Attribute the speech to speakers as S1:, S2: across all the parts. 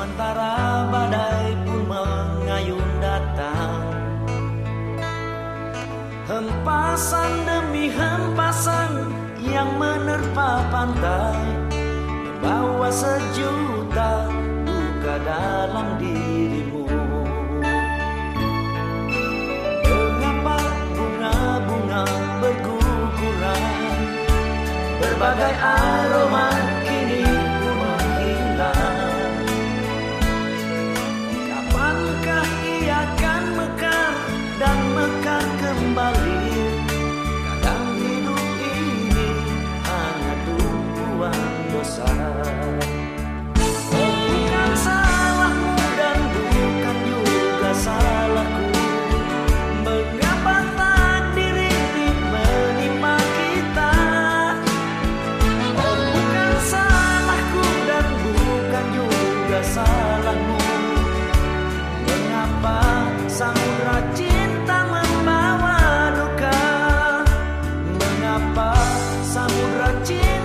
S1: Sementara badai pun mengayun datang. Hempasan demi hempasan yang menerpa pantai. Membawa sejuta luka dalam dirimu. Mengapa bunga-bunga berguguran? Berbagai aroma Mengapa samudra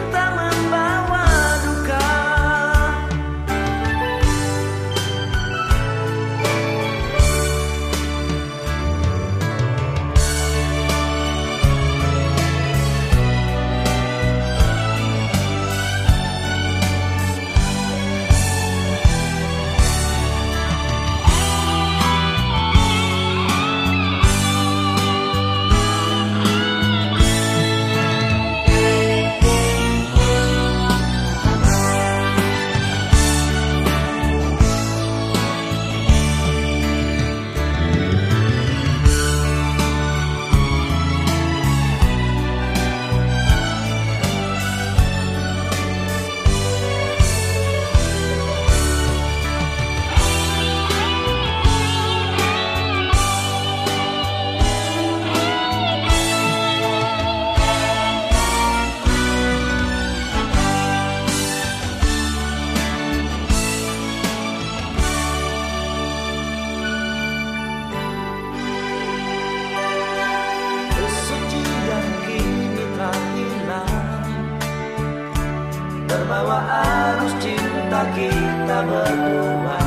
S1: abandoar.